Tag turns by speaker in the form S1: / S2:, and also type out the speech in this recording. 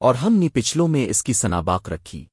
S1: اور ہم نے پچھلوں میں اس کی سناباک رکھی۔